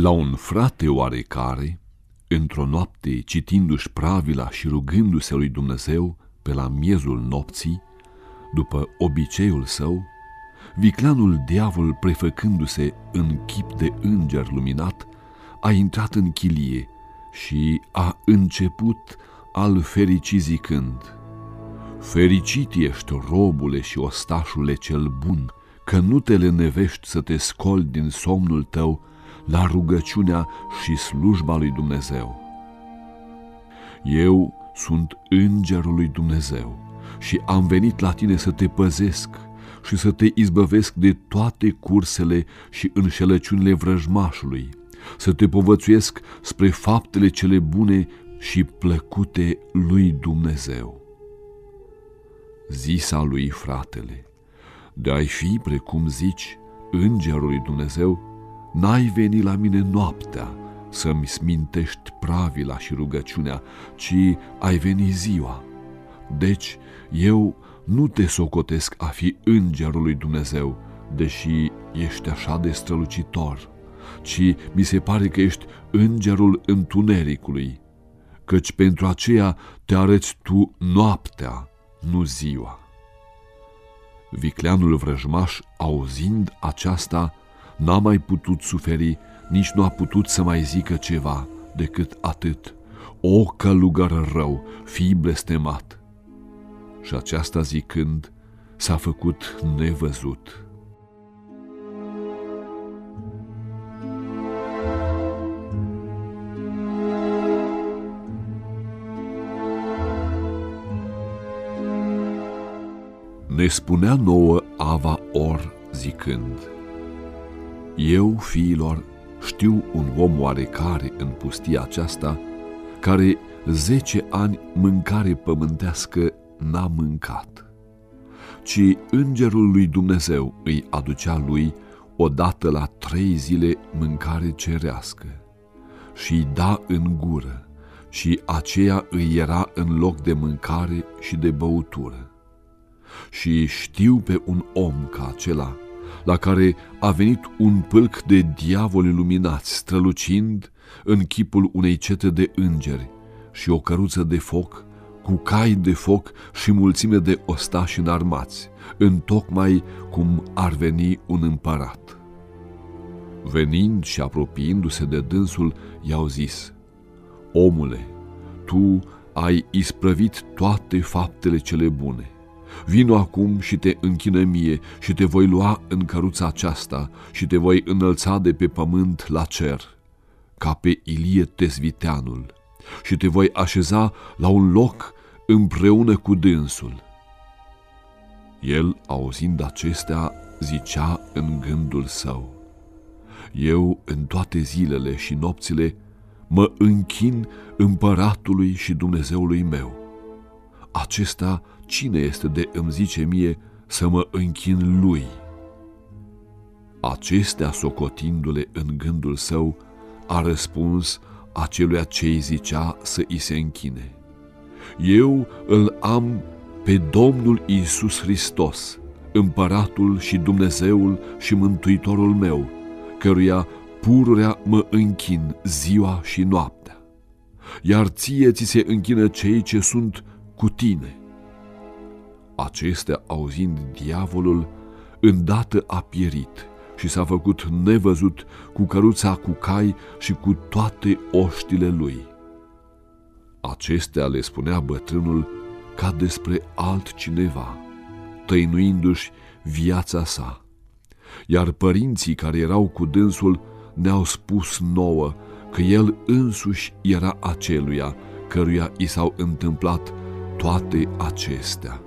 La un frate oarecare, într-o noapte citindu-și pravila și rugându-se lui Dumnezeu pe la miezul nopții, după obiceiul său, vicleanul diavol prefăcându-se în chip de înger luminat, a intrat în chilie și a început al fericii zicând, Fericit ești, robule și ostașule cel bun, că nu te lenevești să te scoli din somnul tău la rugăciunea și slujba lui Dumnezeu. Eu sunt îngerul lui Dumnezeu și am venit la tine să te păzesc și să te izbăvesc de toate cursele și înșelăciunile vrăjmașului, să te povățuiesc spre faptele cele bune și plăcute lui Dumnezeu. Zisa lui fratele, de ai fi precum zici, îngerul lui Dumnezeu, n-ai venit la mine noaptea să-mi smintești pravila și rugăciunea, ci ai venit ziua. Deci eu nu te socotesc a fi îngerul lui Dumnezeu, deși ești așa de strălucitor, ci mi se pare că ești îngerul întunericului, căci pentru aceea te arăți tu noaptea, nu ziua. Vicleanul vrăjmaș, auzind aceasta, n-a mai putut suferi, nici nu a putut să mai zică ceva decât atât. O călugăr rău, fii blestemat! Și aceasta zicând, s-a făcut nevăzut. Ne spunea nouă Ava Or zicând, Eu, fiilor, știu un om oarecare în pustia aceasta, care zece ani mâncare pământească n-a mâncat, ci îngerul lui Dumnezeu îi aducea lui odată la trei zile mâncare cerească și îi da în gură și aceea îi era în loc de mâncare și de băutură. Și știu pe un om ca acela, la care a venit un pâlc de diavoli luminați, strălucind în chipul unei cete de îngeri și o căruță de foc, cu cai de foc și mulțime de ostași înarmați, în tocmai cum ar veni un împărat. Venind și apropiindu-se de dânsul, i-au zis, Omule, tu ai isprăvit toate faptele cele bune – Vino acum și te închină mie și te voi lua în căruța aceasta și te voi înălța de pe pământ la cer, ca pe Ilie Tezviteanul, și te voi așeza la un loc împreună cu dânsul. El, auzind acestea, zicea în gândul său, Eu în toate zilele și nopțile mă închin împăratului și Dumnezeului meu. Acesta cine este de îmi zice mie să mă închin lui? Acestea, socotindu-le în gândul său, a răspuns aceluia ce îi zicea să îi se închine. Eu îl am pe Domnul Iisus Hristos, împăratul și Dumnezeul și Mântuitorul meu, căruia pururea mă închin ziua și noaptea. Iar ție ți se închină cei ce sunt cu tine. Acestea, auzind diavolul, îndată a pierit și s-a făcut nevăzut cu căruța cu cai și cu toate oștile lui. Acestea le spunea bătrânul ca despre altcineva, tăinuindu-și viața sa. Iar părinții care erau cu dânsul ne-au spus nouă că el însuși era aceluia căruia i s-au întâmplat toate acestea.